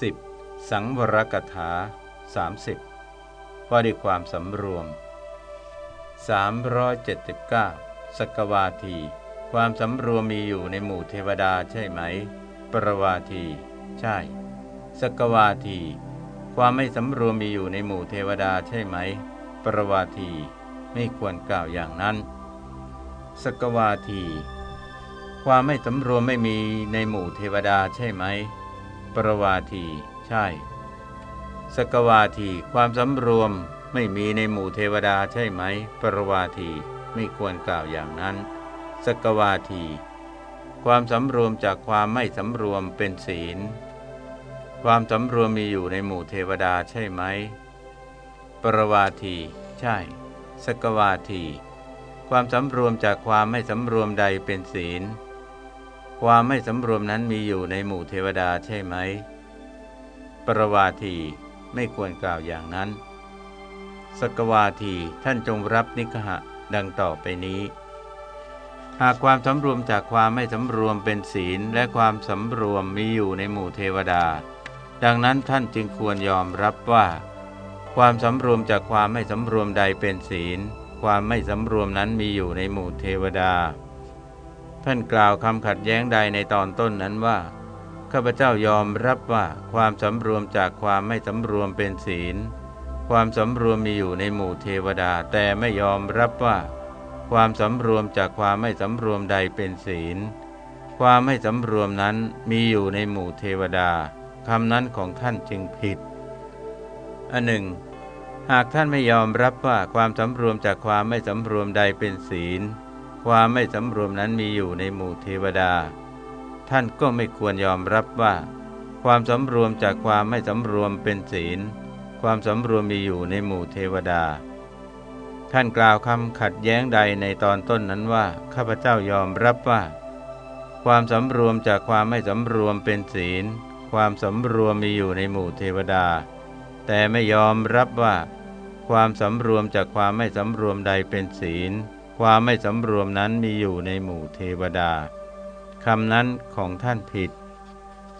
10. สังวรกถา 30 ว่าด้วยความสำรวม 379 สกวาที ความสำรวมมีอยู่ในหมู่เทวดาใช่ไหม ปรวาที ใช่ สกวาที ความไม่สำรวมมีอยู่ในหมู่เทวดาใช่ไหม ปรวาที ไม่ควรกล่าวอย่างนั้น สกวาที ความไม่สำรวมไม่มีในหมู่เทวดาใช่ไหม ปรวาที ใช่ สกวาที ความสำรวมไม่มีในหมู่เทวดาใช่ไหม ปรวาทีไม่ควรกล่าวอย่างนั้น สกวาที ความสำรวมจากความไม่สำรวมเป็นศีล ความสำรวมมีอยู่ในหมู่เทวดาใช่ไหม ปรวาที ใช่ สกวาที ความสำรวมจากความไม่สำรวมใดเป็นศีล ความไม่สำรวมนั้นมีอยู่ในหมู่เทวดาใช่ไหม ปรวาทีไม่ควรกล่าวอย่างนั้น สกวาทีท่านจงรับนิคหะดังต่อไปนี้ หากความสำรวมจากความไม่สำรวมเป็นศีลและความสำรวมมีอยู่ในหมู่เทวดา ดังนั้นท่านจึงควรยอมรับว่า ความสำรวมจากความไม่สำรวมใดเป็นศีล ความไม่สำรวมนั้นมีอยู่ในหมู่เทวดา ท่านกล่าวคำขัดแย้งใดในตอนต้นนั้นว่า ข้าพเจ้ายอมรับว่าความสำรวมจากความไม่สำรวมเป็นศีล ความสำรวมมีอยู่ในหมู่เทวดา แต่ไม่ยอมรับว่า ความสำรวมจากความไม่สำรวมใดเป็นศีล ความไม่สำรวมนั้นมีอยู่ในหมู่เทวดาคำนั้นของท่านจึงผิดอันหนึ่งหากท่านไม่ยอมรับว่าความสำรวมจากความไม่สำรวมใดเป็นศีล ความไม่สำรวมนั้นมีอยู่ในหมู่เทวดา ท่านก็ไม่ควรยอมรับว่า ความสำรวมจากความไม่สำรวมเป็นศีล ความสำรวมมีอยู่ในหมู่เทวดา ท่านกล่าวคำขัดแย้งใดในตอนต้นนั้นว่าข้าพเจ้ายอมรับว่า ความสำรวมจากความไม่สำรวมเป็นศีล ความสำรวมมีอยู่ในหมู่เทวดา แต่ไม่ยอมรับว่า ความสำรวมจากความไม่สำรวมใดเป็นศีล ความไม่สำรวมนั้นมีอยู่ในหมู่เทวดาคำนั้นของท่านผิด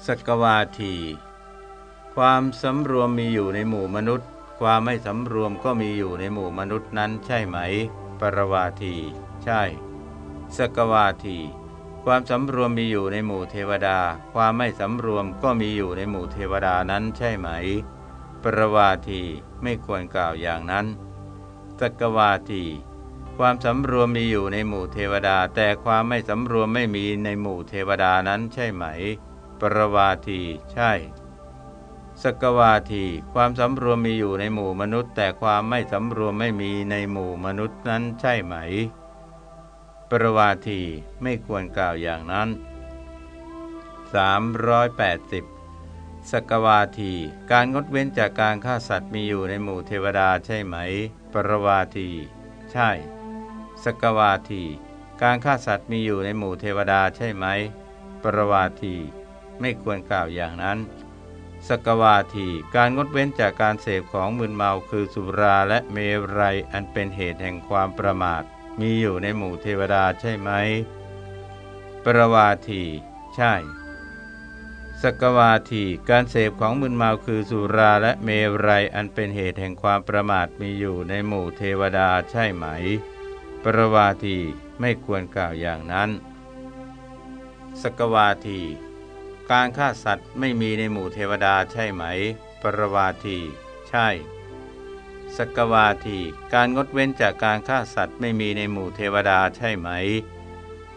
สกวาที ความสำรวมมีอยู่ในหมู่มนุษย์ ความไม่สำรวมก็มีอยู่ในหมู่มนุษย์นั้นใช่ไหม ปรวาที ใช่ สกวาที ความสำรวมมีอยู่ในหมู่เทวดา ความไม่สำรวมก็มีอยู่ในหมู่เทวดานั้นใช่ไหม ปรวาที ไม่ควรกล่าวอย่างนั้น สกวาที ความสำรวมมีอยู่ในหมู่เทวดา แต่ความไม่สำรวมไม่มีในหมู่เทวดานั้นใช่ไหม ปรวาที ใช่สกวาที ความสำรวมมีอยู่ในหมู่มนุษย์ แต่ความไม่สำรวมไม่มีในหมู่มนุษย์นั้นใช่ไหม ปรวาทีไม่ควรกล่าวอย่างนั้น 380สกวาที การงดเว้นจากการฆ่าสัตว์มีอยู่ในหมู่เทวดาใช่ไหม ปรวาที ใช่ สกวาที การฆ่าสัตว์มีอยู่ในหมู่เทวดาใช่ไหม ปรวาที ไม่ควรกล่าวอย่างนั้น สกวาที การงดเว้นจากการเสพของมึนเมาคือสุราและเมรัยอันเป็นเหตุแห่งความประมาท มีอยู่ในหมู่เทวดาใช่ไหม ปรวาที ใช่สกวาทีการเสพของมึนเมาคือสุราและเมรัยอันเป็นเหตุแห่งความประมาทมีอยู่ในหมู่เทวดาใช่ไหม ปรวาทีไม่ควรกล่าวอย่างนั้น สกวาที การฆ่าสัตว์ไม่มีในหมู่เทวดาใช่ไหม ปรวาที ใช่ สกวาที การงดเว้นจากการฆ่าสัตว์ไม่มีในหมู่เทวดาใช่ไหม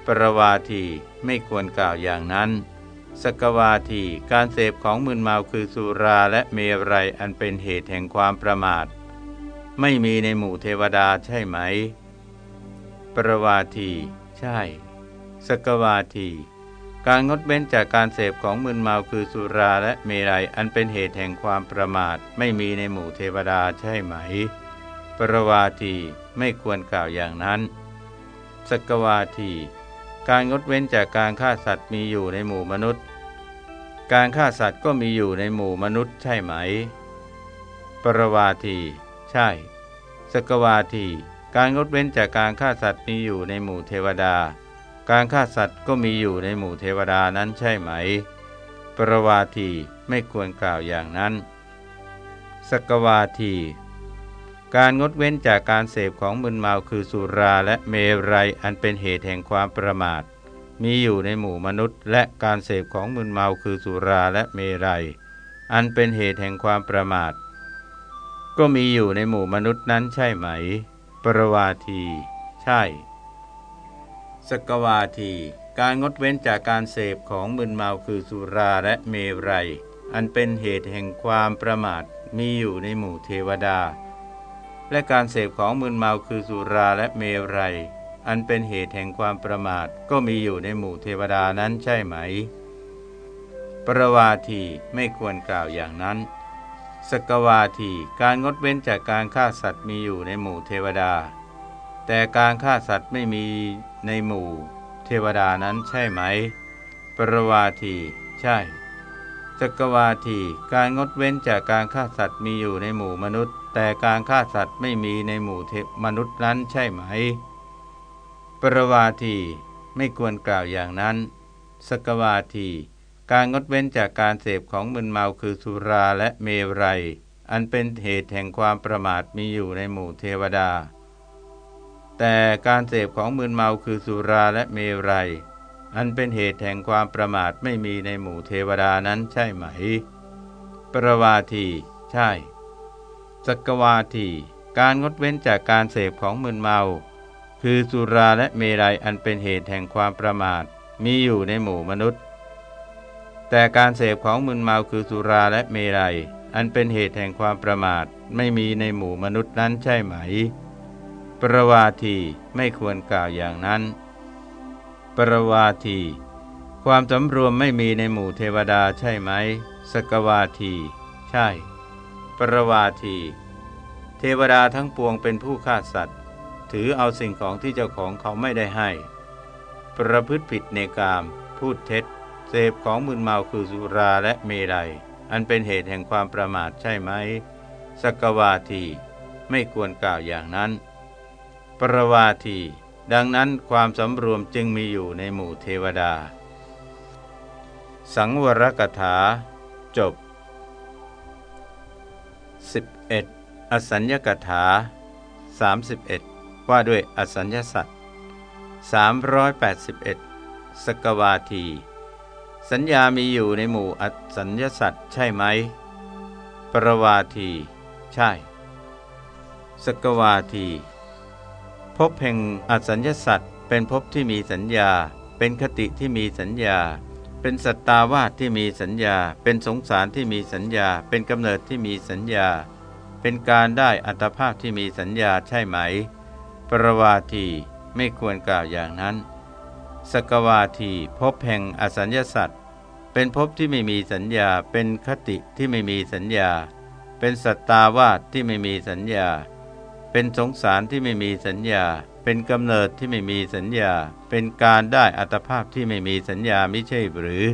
ปรวาทีไม่ควรกล่าวอย่างนั้น สกวาที การเสพของมึนเมาคือสุราและเมรัยอันเป็นเหตุแห่งความประมาท ไม่มีในหมู่เทวดาใช่ไหม ปรวาที ใช่ สกวาที การงดเว้นจากการเสพของมึนเมาคือสุราและเมรัยอันเป็นเหตุแห่งความประมาท ไม่มีในหมู่เทวดาใช่ไหม ปรวาทีไม่ควรกล่าวอย่างนั้น สกวาที การงดเว้นจากการฆ่าสัตว์มีอยู่ในหมู่มนุษย์ การฆ่าสัตว์ก็มีอยู่ในหมู่มนุษย์ใช่ไหม ปรวาที ใช่ สกวาที การงดเว้นจากการฆ่าสัตว์มีอยู่ในหมู่เทวดา การฆ่าสัตว์ก็มีอยู่ในหมู่เทวดานั้นใช่ไหมปปรวาทีไม่ควรกล่าวอย่างนั้นสกวาที การงดเว้นจากการเสพของมึนเมาคือสุราและเมรัยอันเป็นเหตุแห่งความประมาท มีอยู่ในหมู่มนุษย์ และการเสพของมึนเมาคือสุราและเมรัย อันเป็นเหตุแห่งความประมาท ก็มีอยู่ในหมู่มนุษย์นั้นใช่ไหม ปรวาที ใช่ สกวาที การงดเว้นจากการเสพของมึนเมาคือสุราและเมรัย อันเป็นเหตุแห่งความประมาทมีอยู่ในหมู่เทวดา และการเสพของมึนเมาคือสุราและเมรัย อันเป็นเหตุแห่งความประมาทก็มีอยู่ในหมู่เทวดานั้นใช่ไหม ปรวาทีไม่ควรกล่าวอย่างนั้น สกวาทีการงดเว้นจากการฆ่าสัตว์มีอยู่ในหมู่เทวดา แต่การฆ่าสัตว์ไม่มีในหมู่เทวดานั้นใช่ไหม ปรวาที ใช่สกวาทีการงดเว้นจากการฆ่าสัตว์มีอยู่ในหมู่มนุษย์ แต่การฆ่าสัตว์ไม่มีในหมู่เทมนุษย์นั้นใช่ไหม ปรวาทีไม่ควรกล่าวอย่างนั้นสกวาที การงดเว้นจากการเสพของมึนเมาคือสุราและเมรัย อันเป็นเหตุแห่งความประมาทมีอยู่ในหมู่เทวดา แต่การเสพของมึนเมาคือสุราและเมรัย อันเป็นเหตุแห่งความประมาทไม่มีในหมู่เทวดานั้นใช่ไหม ปรวาที ใช่ สกวาที การงดเว้นจากการเสพของมึนเมา คือสุราและเมรัยอันเป็นเหตุแห่งความประมาทมีอยู่ในหมู่มนุษย์ แต่การเสพของมึนเมาคือสุราและเมรัย อันเป็นเหตุแห่งความประมาท ไม่มีในหมู่มนุษย์นั้นใช่ไหม ปรวาทีไม่ควรกล่าวอย่างนั้น ปรวาที ความสำรวมไม่มีในหมู่เทวดาใช่ไหม สกวาที ใช่ ปรวาที เทวดาทั้งปวงเป็นผู้ฆ่าสัตว์ ถือเอาสิ่งของที่เจ้าของเขาไม่ได้ให้ ประพฤติผิดในกาม พูดเท็จ เสพของมึนเมาคือสุราและเมรัย อันเป็นเหตุแห่งความประมาทใช่ไหมสกวาที ไม่ควรกล่าวอย่างนั้น ปรวาที ดังนั้นความสำรวมจึงมีอยู่ในหมู่เทวดา สังวรกถา จบ 11. อสัญญกถา 31 ว่าด้วยอสัญญสัตว์381 สกวาที สัญญามีอยู่ในหมู่อสัญญสัตว์ใช่ไหม ปรวาที ใช่ สกวาที พบแห่งอสัญญสัตว์เป็นภพที่มีสัญญา เป็นคติที่มีสัญญา เป็นสัตตาวาสที่มีสัญญา เป็นสงสารที่มีสัญญา เป็นกำเนิดที่มีสัญญา เป็นการได้อัตภาพที่มีสัญญาใช่ไหม ปรวาที ไม่ควรกล่าวอย่างนั้น สกวาทีพบแห่งอสัญญสัตว์เป็นภพที่ไม่มีสัญญา เป็นคติที่ไม่มีสัญญา เป็นสัตตาวาสที่ไม่มีสัญญา เป็นสงสารที่ไม่มีสัญญา เป็นกำเนิดที่ไม่มีสัญญา เป็นการได้อัตภาพที่ไม่มีสัญญาไม่ใช่หรือ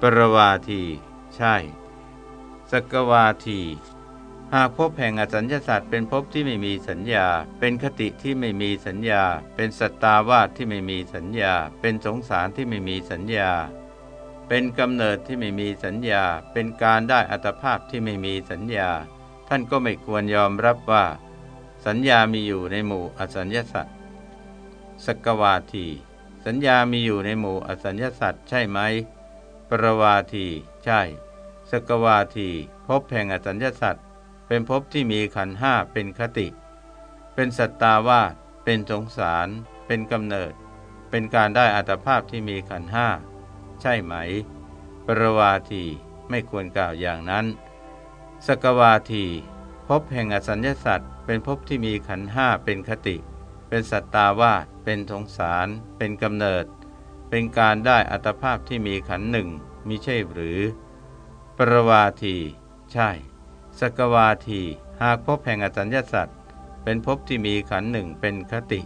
ปรวาที ใช่ สกวาที หากพบแห่งอสัญญาสัตว์เป็นภพที่ไม่มีสัญญา เป็นคติที่ไม่มีสัญญา เป็นสัตตาวาสที่ไม่มีสัญญา เป็นสงสารที่ไม่มีสัญญา เป็นกำเนิดที่ไม่มีสัญญา เป็นการได้อัตภาพที่ไม่มีสัญญา ท่านก็ไม่ควรยอมรับว่า สัญญามีอยู่ในหมู่อสัญญาสัตว์สกวาที สัญญามีอยู่ในหมู่อสัญญาสัตว์ใช่ไหม ปรวาที ใช่ สกวาที พบแห่งอสัญญาสัตว์ เป็นภพที่มีขันห้าเป็นคติ เป็นสัตตาวาสเป็นสงสาร เป็นกำเนิด เป็นการได้อัตภาพที่มีขันห้าใช่ไหม ปรวาทีไม่ควรกล่าวอย่างนั้น สกวาทีภพแห่งอสัญญาสัตว์เป็นภพที่มีขันห้าเป็นคติ เป็นสัตตาวาสเป็นทงสาร เป็นกำเนิด เป็นการได้อัตภาพที่มีขันหนึ่งมิใช่หรือ ปรวาที ใช่ สกวาทีหากพบแห่งอสัญญาสัตว์เป็นภพที่มีขันหนึ่งเป็นคติ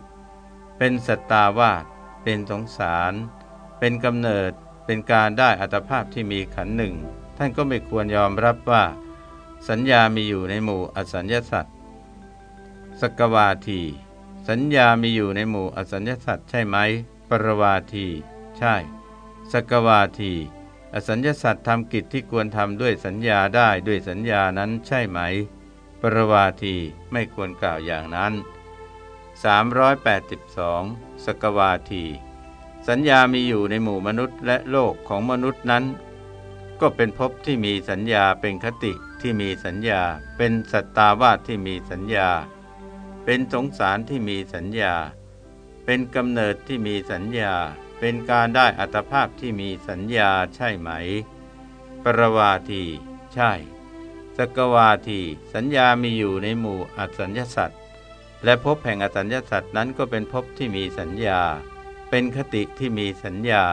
เป็นสัตตาวาสเป็นสงสาร เป็นกำเนิดเป็นการได้อัตภาพที่มีขันหนึ่ง ท่านก็ไม่ควรยอมรับว่า สัญญามีอยู่ในหมู่อสัญญาสัตว์สกวาที สัญญามีอยู่ในหมู่อสัญญาสัตว์ใช่ไหม ปรวาที ใช่สกวาที อสัญญาสัตว์ทำกิจที่ควรทำด้วยสัญญาได้ด้วยสัญญานั้นใช่ไหม ปรวาทีไม่ควรกล่าวอย่างนั้น 382 สกวาที สัญญามีอยู่ในหมู่มนุษย์และโลกของมนุษย์นั้น ก็เป็นภพที่มีสัญญาเป็นคติที่มีสัญญา เป็นสัตตาวาสที่มีสัญญา เป็นสงสารที่มีสัญญา เป็นกำเนิดที่มีสัญญา เป็นการได้อัตภาพที่มีสัญญาใช่ไหม ปรวาทีใช่ สกวาที สัญญามีอยู่ในหมู่อัสัญญสัตว์และพบแห่งอสัญญสัตว์นั้นก็เป็นพบที่มีสัญญา เป็นคติที่มีสัญญา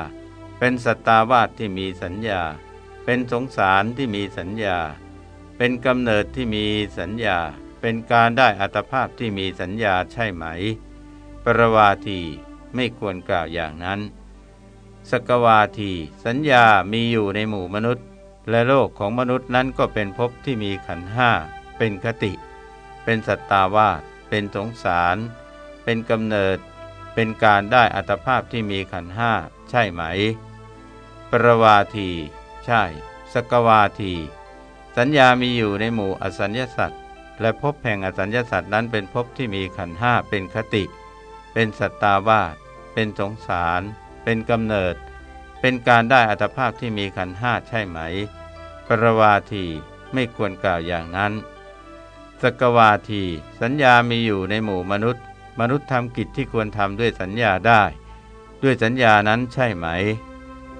เป็นสตาวาสที่มีสัญญา เป็นสงสารที่มีสัญญา เป็นกำเนิดที่มีสัญญา เป็นการได้อัตภาพที่มีสัญญาใช่ไหม ปรวาที ไม่ควรกล่าวอย่างนั้น สกวาที สัญญามีอยู่ในหมู่มนุษย์ และโลกของมนุษย์นั้นก็เป็นภพที่มีขันห้า เป็นคติ เป็นสัตตาวาสเป็นสงสาร เป็นกำเนิด เป็นการได้อัตภาพที่มีขันห้า ใช่ไหม ปรวาที ใช่ สกวาที สัญญามีอยู่ในหมู่อสัญญาสัตว์และภพแห่งอสัญญาสัตว์นั้นเป็นภพที่มีขันห้าเป็นคติ เป็นสัตตาวาส เป็นสงสาร เป็นกำเนิด เป็นการได้อัตภาพที่มีขันห้าใช่ไหม ปรวาทีไม่ควรกล่าวอย่างนั้นสกวาที สัญญามีอยู่ในหมู่มนุษย์ มนุษย์ทำกิจที่ควรทำด้วยสัญญาได้ ด้วยสัญญานั้นใช่ไหม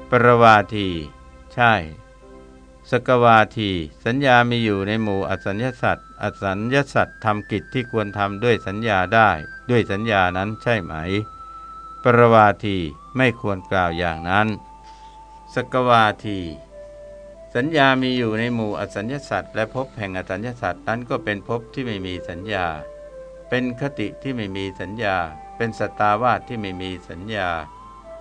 ปรวาที ใช่สกวาที สัญญามีอยู่ในหมู่อสัญญาสัตว์อสัญญาสัตว์ทำกิจที่ควรทำด้วยสัญญาได้ ด้วยสัญญานั้นใช่ไหม ปรวาทีไม่ควรกล่าวอย่างนั้น สกวาที สัญญามีอยู่ในหมู่อสัญญาสัตว์และภพแห่งอสัญญาสัตว์นั้นก็เป็นภพที่ไม่มีสัญญา เป็นคติที่ไม่มีสัญญา เป็นสตาวาสที่ไม่มีสัญญา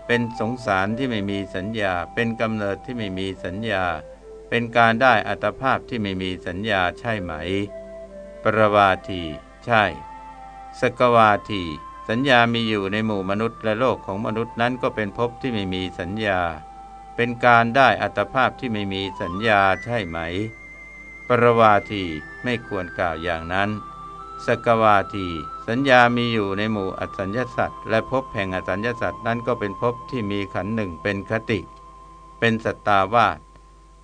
เป็นสงสารที่ไม่มีสัญญา เป็นกำเนิดที่ไม่มีสัญญา เป็นการได้อัตภาพที่ไม่มีสัญญาใช่ไหม ปรวาที ใช่ สกวาที สัญญามีอยู่ในหมู่มนุษย์และโลกของมนุษย์นั้นก็เป็นภพที่ไม่มีสัญญา เป็นการได้อัตภาพที่ไม่มีสัญญาใช่ไหม ปรวาทีไม่ควรกล่าวอย่างนั้น สกวาที สัญญามีอยู่ในหมู่อสัญญาสัตว์และภพแห่งอสัญญาสัตว์นั้นก็เป็นภพที่มีขันหนึ่งเป็นคติ เป็นสัตตาวาส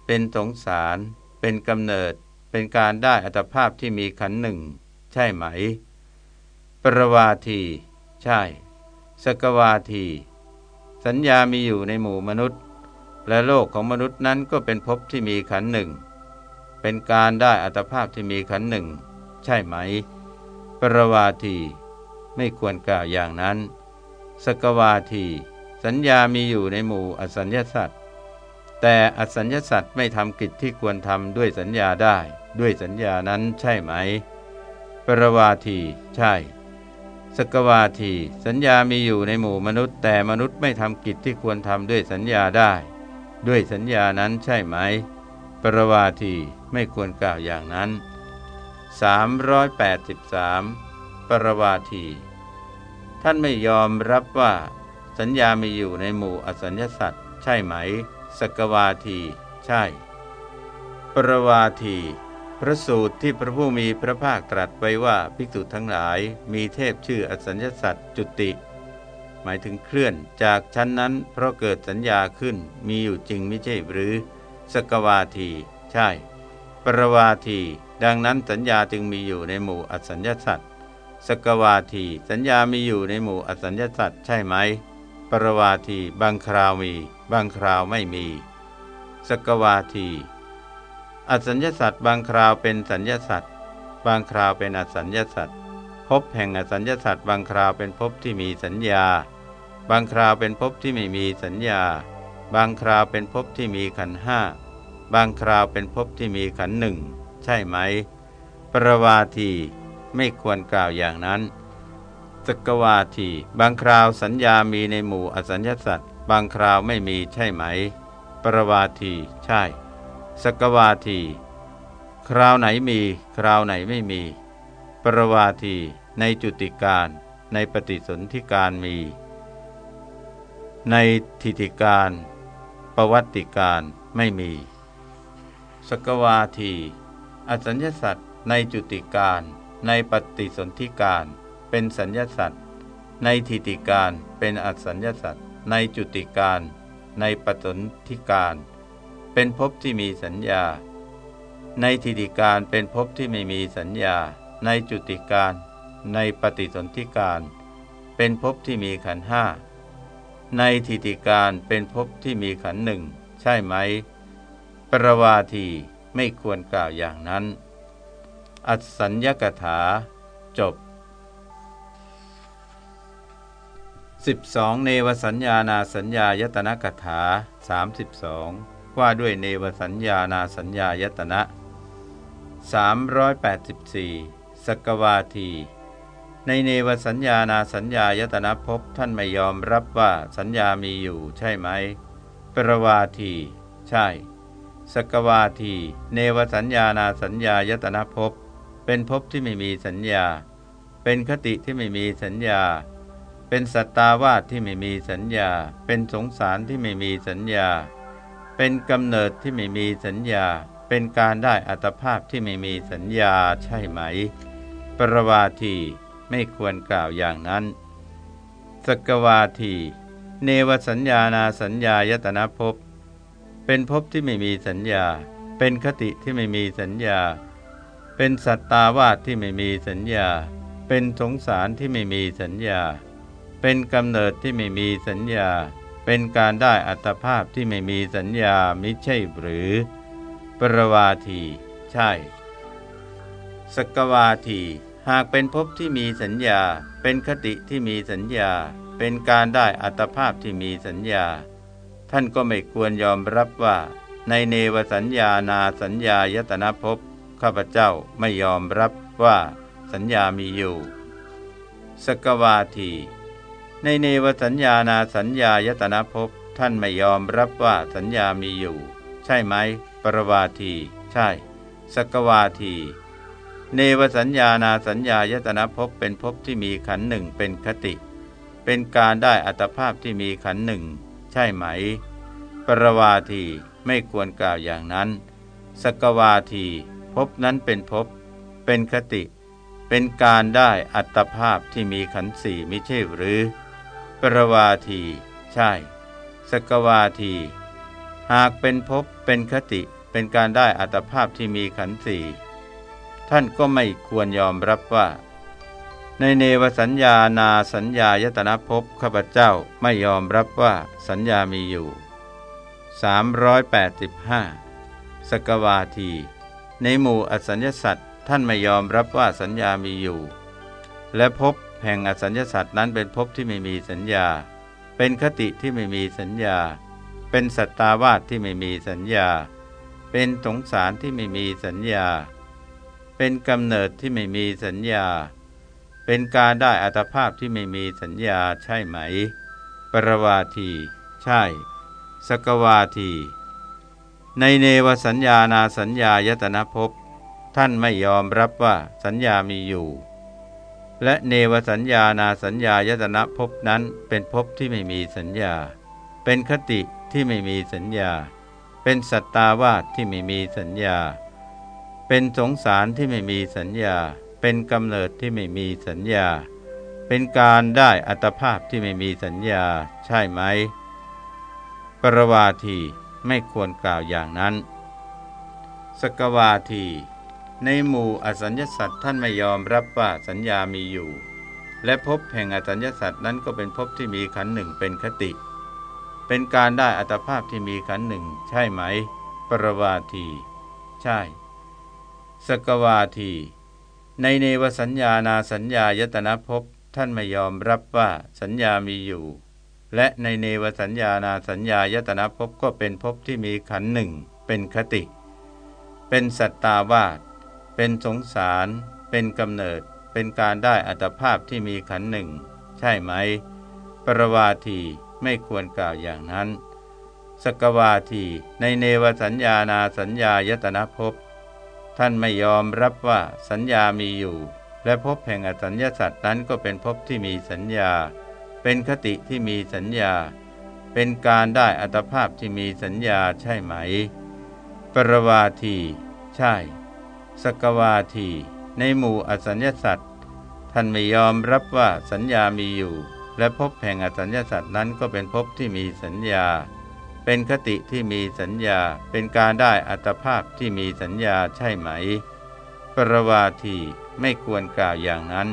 เป็นสงสาร เป็นกำเนิด เป็นการได้อัตภาพที่มีขันหนึ่ง ใช่ไหม ปรวาที ใช่ สกวาที สัญญามีอยู่ในหมู่มนุษย์ และโลกของมนุษย์นั้นก็เป็นภพที่มีขันหนึ่ง เป็นการได้อัตภาพที่มีขันหนึ่ง ใช่ไหม ปรวาที ไม่ควรกล่าวอย่างนั้น สกวาที สัญญามีอยู่ในหมู่อสัญญาสัตว์แต่อสัญญาสัตว์ไม่ทำกิจที่ควรทำด้วยสัญญาได้ ด้วยสัญญานั้นใช่ไหม ปรวาที ใช่ สกวาทีสัญญามีอยู่ในหมู่มนุษย์ แต่มนุษย์ไม่ทำกิจที่ควรทำด้วยสัญญาได้ ด้วยสัญญานั้นใช่ไหม ปรวาทีไม่ควรกล่าวอย่างนั้น 383 ปรวาที ท่านไม่ยอมรับว่า สัญญามีอยู่ในหมู่อสัญญาสัตว์ใช่ไหม สกวาที ใช่ ปรวาที พระสูตรที่พระผู้มีพระภาคตรัสไว้ว่าภิกษุทั้งหลายมีเทพชื่ออสัญญสัตว์จุติ หมายถึงเคลื่อนจากชั้นนั้นเพราะเกิดสัญญาขึ้นมีอยู่จริงไม่ใช่หรือ สกวาที ใช่ ปรวาที ดังนั้นสัญญาจึงมีอยู่ในหมู่อสัญญสัตว์สกวาที สัญญามีอยู่ในหมู่อสัญญสัตว์ใช่ไหม ปรวาที บางคราวมี บางคราวไม่มี สกวาที อสัญญาสัตว์บางคราวเป็นสัญญาสัตว์บางคราวเป็นอสัญญาสัตว์พบแห่งอสัญญาสัตว์บางคราวเป็นพบที่มีสัญญา บางคราวเป็นพบที่ไม่มีสัญญา บางคราวเป็นพบที่มีขันห้าบางคราวเป็นพบที่มีขันหนึ่งใช่ไหม ประวาทีไม่ควรกล่าวอย่างนั้นสกวาทีบางคราวสัญญามีในหมู่อสัญญาสัตว์บางคราวไม่มีใช่ไหม ประวาทีใช่ สกวาที คราวไหนมี คราวไหนไม่มี ปรวาที ในจุติการ ในปฏิสนธิการมี ในทิฏฐิการประวัติการไม่มี สกวาที อสัญญสัตว์ในจุติการ ในปฏิสนธิการ เป็นสัญญสัตว์ในทิติการเป็นอสัญญสัตว์ในจุติการ ในปฏิสนธิการ เป็นภพที่มีสัญญา ในทิติการเป็นภพที่ไม่มีสัญญา ในจุติการ ในปฏิสนธิการ เป็นภพที่มีขันห้าในทิติการเป็นภพที่มีขันหนึ่งใช่ไหม ปรวาทีไม่ควรกล่าวอย่างนั้น อัสัญญกถา จบ 12. เนวสัญญานาสัญญายตนะกถา 32 ว่าด้วยเนวสัญญานาสัญญายตนะ 384สกวาที ในเนวสัญญานาสัญญายตนะภพท่านไม่ยอมรับว่าสัญญามีอยู่ใช่ไหม ปรวาที ใช่สกวาที เนวสัญญานาสัญญายตนะภพเป็นภพที่ไม่มีสัญญา เป็นคติที่ไม่มีสัญญา เป็นสัตตาวาสที่ไม่มีสัญญา เป็นสงสารที่ไม่มีสัญญา เป็นกำเนิดที่ไม่มีสัญญา เป็นการได้อัตภาพที่ไม่มีสัญญาใช่ไหม ปรวาทีไม่ควรกล่าวอย่างนั้น สกวาที เนวสัญญานาสัญญายตนะภพ เป็นภพที่ไม่มีสัญญา เป็นคติที่ไม่มีสัญญา เป็นสัตตาวาสที่ไม่มีสัญญา เป็นสงสารที่ไม่มีสัญญา เป็นกำเนิดที่ไม่มีสัญญา เป็นการได้อัตภาพที่ไม่มีสัญญามิใช่หรือ ปรวาที ใช่ สกวาที หากเป็นภพที่มีสัญญา เป็นคติที่มีสัญญา เป็นการได้อัตภาพที่มีสัญญา ท่านก็ไม่ควรยอมรับว่า ในเนวสัญญานาสัญญายตนะภพข้าพเจ้าไม่ยอมรับว่าสัญญามีอยู่ สกวาที ในเนวสัญญานาสัญญายตนะภพท่านไม่ยอมรับว่าสัญญามีอยู่ ใช่ไหม ปรวาที ใช่ สกวาที เนวสัญญานาสัญญายตนะภพเป็นภพที่มีขันหนึ่งเป็นคติ เป็นการได้อัตภาพที่มีขันหนึ่ง ใช่ไหม ปรวาทีไม่ควรกล่าวอย่างนั้น สกวาทีภพนั้นเป็นภพเป็นคติ เป็นการได้อัตภาพที่มีขันสี่มิใช่หรือ ปรวาที ใช่ สกวาที หากเป็นภพเป็นคติเป็นการได้อัตภาพที่มีขันสี่ท่านก็ไม่ควรยอมรับว่า ในเนวสัญญานาสัญญายตนะภพข้าพเจ้าไม่ยอมรับว่าสัญญามีอยู่ 385 สกวาที ในหมู่อสัญญสัตว์ท่านไม่ยอมรับว่าสัญญามีอยู่ และพบ แห่งอสัญญสัตว์นั้นเป็นภพที่ไม่มีสัญญา เป็นคติที่ไม่มีสัญญา เป็นสัตตาวาสที่ไม่มีสัญญา เป็นสงสารที่ไม่มีสัญญา เป็นกำเนิดที่ไม่มีสัญญา เป็นการได้อัตภาพที่ไม่มีสัญญาใช่ไหม ปรวาที ใช่ สกวาที ในเนวสัญญานาสัญญายตนะภพท่านไม่ยอมรับว่าสัญญามีอยู่ และเนวสัญญานาสัญญายตนะภพนั้นเป็นภพที่ไม่มีสัญญา เป็นคติที่ไม่มีสัญญา เป็นสัตตาวาสที่ไม่มีสัญญา เป็นสงสารที่ไม่มีสัญญา เป็นกำเนิดที่ไม่มีสัญญา เป็นการได้อัตภาพที่ไม่มีสัญญา ใช่ไหม ปรวาทีไม่ควรกล่าวอย่างนั้น สกวาที ในหมู่อสัญญสัตว์ท่านไม่ยอมรับว่าสัญญามีอยู่ และพบแห่งอสัญญสัตว์นั้นก็เป็นพบที่มีขันหนึ่งเป็นคติ เป็นการได้อัตภาพที่มีขันหนึ่ง ใช่ไหม ปรวาที ใช่ สกวาที ในเนวสัญญานาสัญญายตนะภพท่านไม่ยอมรับว่าสัญญามีอยู่ และในเนวสัญญานาสัญญายตนะภพก็เป็นภพที่มีขันหนึ่งเป็นคติ เป็นสัตตาวาส เป็นสงสาร เป็นกำเนิด เป็นการได้อัตภาพที่มีขันหนึ่ง ใช่ไหม ปรวาทีไม่ควรกล่าวอย่างนั้น สกวาทีในเนวสัญญานาสัญญายตนะภพท่านไม่ยอมรับว่าสัญญามีอยู่ และพบแห่งอสัญญาสัตว์นั้นก็เป็นพบที่มีสัญญา เป็นคติที่มีสัญญา เป็นการได้อัตภาพที่มีสัญญาใช่ไหม ปรวาที ใช่ สกวาทีในหมู่อสัญญสัตว์ท่านไม่ยอมรับว่าสัญญามีอยู่ และพบแห่งอสัญญสัตว์นั้นก็เป็นพบที่มีสัญญา เป็นคติที่มีสัญญา เป็นการได้อัตภาพที่มีสัญญาใช่ไหม ปรวาทีไม่ควรกล่าวอย่างนั้น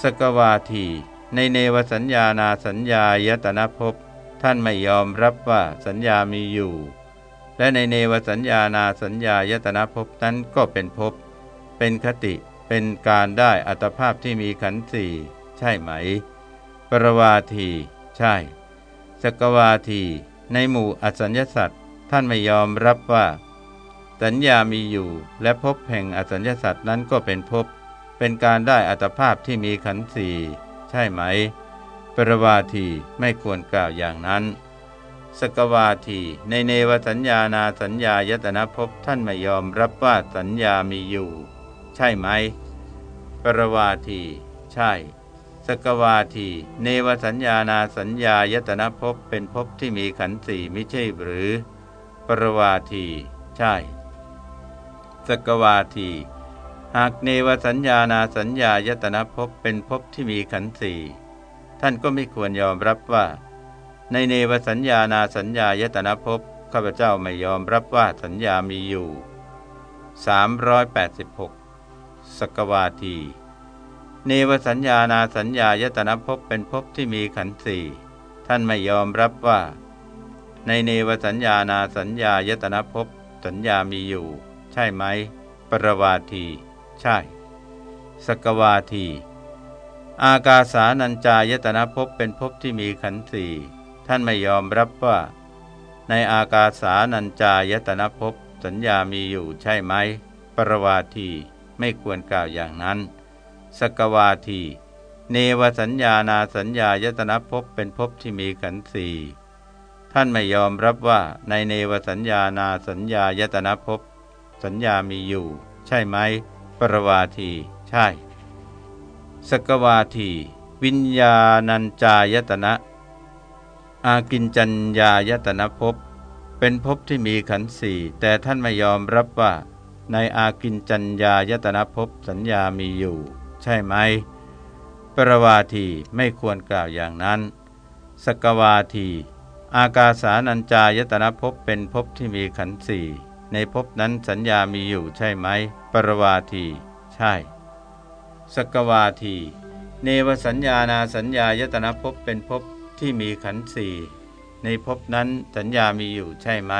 สกวาที ในเนวสัญญานาสัญญายตนะภพท่านไม่ยอมรับว่าสัญญามีอยู่ และในเนวสัญญานาสัญญายตนะภพนั้นก็เป็นภพ เป็นคติ เป็นการได้อัตภาพที่มีขันธ์สี่ใช่ไหม ปรวาที ใช่ สกวาที ในหมู่อสัญญสัตว์ท่านไม่ยอมรับว่า สัญญามีอยู่ และพบแห่งอสัญญสัตว์นั้นก็เป็นพบเป็นการได้อัตภาพที่มีขันธ์สี่ใช่ไหม ปรวาทีไม่ควรกล่าวอย่างนั้น สกวาที ในเนวสัญญานาสัญญายตนะภพท่านไม่ยอมรับว่าสัญญามีอยู่ ใช่ไหม ปรวาที ใช่ สกวาที เนวสัญญานาสัญญายตนะภพเป็นภพที่มีขันธ์สี่ไม่ใช่หรือ ปรวาที ใช่ สกวาที หากเนวสัญญานาสัญญายตนะภพเป็นภพที่มีขันธ์สี่ท่านก็ไม่ควรยอมรับว่า ในเนวสัญญานาสัญญายตนะภพข้าพเจ้าไม่ยอมรับว่าสัญญามีอยู่ 386สกวาที เนวสัญญานาสัญญายตนะภพเป็นภพที่มีขันธ์สี่ท่านไม่ยอมรับว่า ในเนวสัญญานาสัญญายตนะภพสัญญามีอยู่ ใช่ไหม ปรวาที ใช่ สกวาที อากาสานัญจายตนะภพเป็นภพที่มีขันธ์สี่ ท่านไม่ยอมรับว่า ในอากาสานัญจายตนะภพสัญญามีอยู่ใช่ไหม ปรวาทีไม่ควรกล่าวอย่างนั้น สกวาที เนวสัญญานาสัญญายตนะภพเป็นภพที่มีขันธ์สี่ท่านไม่ยอมรับว่าในเนวสัญญานาสัญญายตนะภพสัญญามีอยู่ ใช่ไหม ปรวาที ใช่ สกวาที วิญญาณัญจายตนะ อากินจัญญายตนะภพเป็นภพที่มีขันธ์สี่แต่ท่านไม่ยอมรับว่า ในอากินจัญญายตนะภพสัญญามีอยู่ ใช่ไหม ปรวาทีไม่ควรกล่าวอย่างนั้น สกวาที อากาสานัญจายตนะภพเป็นภพที่มีขันธ์สี่ในภพนั้นสัญญามีอยู่ใช่ไหม ปรวาที ใช่ สกวาที เนวสัญญานาสัญญายตนะภพเป็นภพ ที่มีขันธ์สี่ในภพนั้นสัญญามีอยู่ใช่ไหม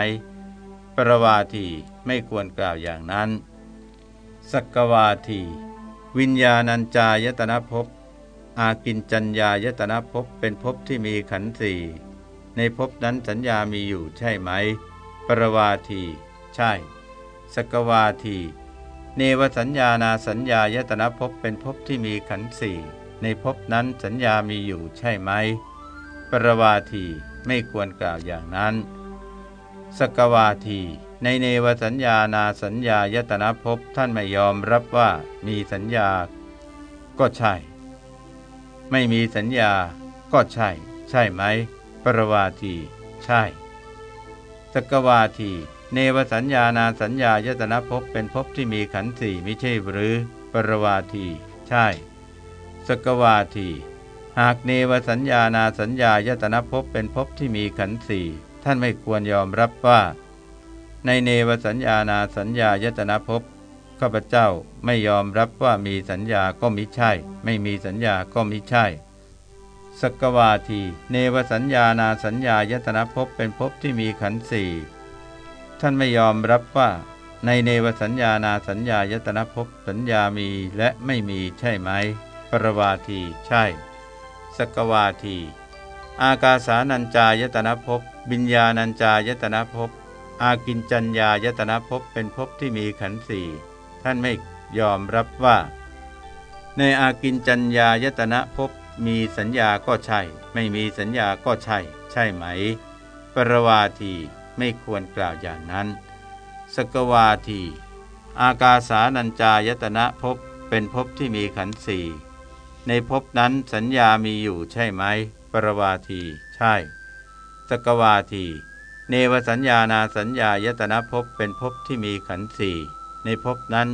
ปรวาทีไม่ควรกล่าวอย่างนั้นสกวาที วิญญาณัญจายตนะภพ อากินจัญญายตนะภพเป็นภพที่มีขันธ์สี่ในภพนั้นสัญญามีอยู่ใช่ไหม ปรวาที ใช่ สกวาที เนวสัญญานาสัญญายตนะภพเป็นภพที่มีขันธ์สี่ในภพนั้นสัญญามีอยู่ใช่ไหม ปรวาทีไม่ควรกล่าวอย่างนั้น สกวาที ในเนวสัญญานาสัญญายตนะภพท่านไม่ยอมรับว่ามีสัญญา ก็ใช่ ไม่มีสัญญา ก็ใช่ ใช่ไหม ปรวาที ใช่ สกวาที เนวสัญญานาสัญญายตนะภพเป็นภพที่มีขันธ์สี่ไม่ใช่หรือ ปรวาที ใช่ สกวาที หากเนวสัญญานาสัญญายตนะภพเป็นภพที่มีขันธ์สี่ท่านไม่ควรยอมรับว่า ในเนวสัญญานาสัญญายตนะภพข้าพเจ้าไม่ยอมรับว่ามีสัญญาก็มิใช่ ไม่มีสัญญาก็มิใช่สกวาที เนวสัญญานาสัญญายตนะภพเป็นภพที่มีขันธ์สี่ท่านไม่ยอมรับว่าในเนวสัญญานาสัญญายตนะภพสัญญามีและไม่มีใช่ไหม ปรวาทีใช่ สกวาที อากาสานัญจายตนะภพบิญญาณัญจายตนะภพอากินจัญญายตนะภพเป็นภพที่มีขันธ์สี่ท่านไม่ยอมรับว่า ในอากินจัญญายตนะภพมีสัญญาก็ใช่ ไม่มีสัญญาก็ใช่ ใช่ไหม ปรวาทีไม่ควรกล่าวอย่างนั้น สกวาที อากาสานัญจายตนะภพเป็นภพที่มีขันธ์สี่ ในภพนั้นสัญญามีอยู่ใช่ไหม ปรวาที ใช่ สกวาที เนวสัญญานาสัญญายตนะภพเป็นภพที่มีขันธ์สี่ในภพนั้น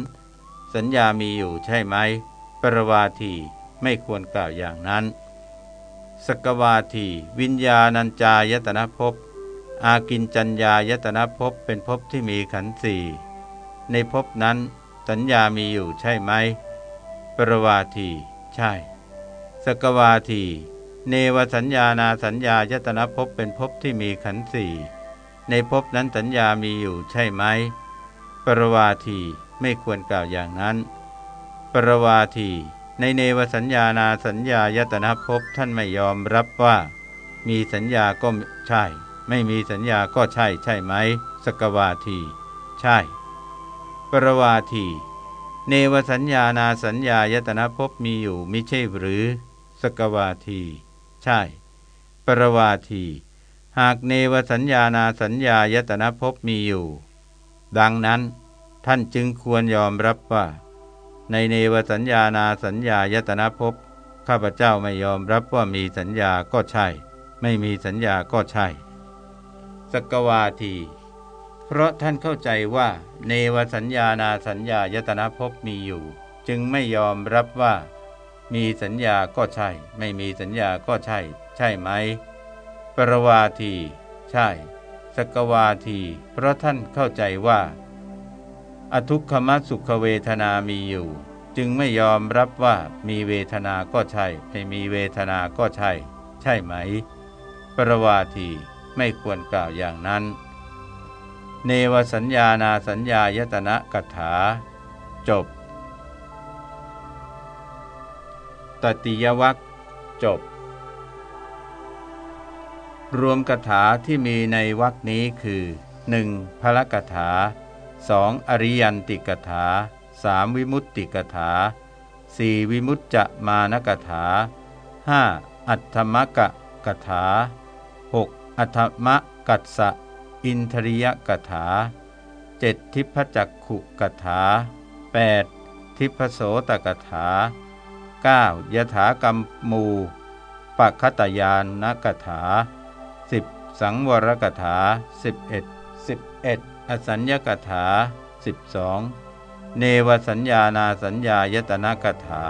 สัญญามีอยู่ใช่ไหม ปรวาที ไม่ควรกล่าวอย่างนั้น สกวาที วิญญาณัญจายตนะภพ อากินจัญญายตนะภพเป็นภพที่มีขันธ์สี่ในภพนั้น สัญญามีอยู่ใช่ไหม ปรวาที ใช่ สกวาที เนวสัญญานาสัญญายตนะภพเป็นภพที่มีขันธ์สี่ในภพนั้นสัญญามีอยู่ใช่ไหม ปรวาทีไม่ควรกล่าวอย่างนั้น ปรวาที ในเนวสัญญานาสัญญายตนะภพท่านไม่ยอมรับว่า มีสัญญาก็ใช่ ไม่มีสัญญาก็ใช่ใช่ไหม สกวาที ใช่ ปรวาที เนวสัญญานาสัญญายตนะภพมีอยู่มิใช่หรือ สกวาที ใช่ ปรวาที หากเนวสัญญานาสัญญายตนะภพมีอยู่ ดังนั้น ท่านจึงควรยอมรับว่า ในเนวสัญญานาสัญญายตนะภพข้าพเจ้าไม่ยอมรับว่ามีสัญญาก็ใช่ ไม่มีสัญญาก็ใช่ สกวาที เพราะท่านเข้าใจว่า เนวสัญญานาสัญญายตนะภพมีอยู่ จึงไม่ยอมรับว่า มีสัญญาก็ใช่ ไม่มีสัญญาก็ใช่ ใช่ไหม ปรวาที ใช่ สกวาที เพราะท่านเข้าใจว่า อทุกขมสุขเวทนามีอยู่ จึงไม่ยอมรับว่ามีเวทนาก็ใช่ ไม่มีเวทนาก็ใช่ ใช่ไหม ปรวาทีไม่ควรกล่าวอย่างนั้น เนวสัญญานาสัญญายตนะกถา จบ ตติยวัคจบ รวมกถาที่มีในวัคนี้คือ 1. พระกถา 2. อริยันติกถา 3. วิมุตติกถา 4. วิมุตจมานกถา 5. อัตถมกะกถา 6. อัตถมกัสสะ อินทริยกถา 7. ทิพจักขุกถา 8. ทิพโสตกถา 9. ยถากรรมมูปัคตยานนกถา 10. สังวรกถา 11 11 อสัญญกถา 12 เนวสัญญานาสัญญายตนะกถา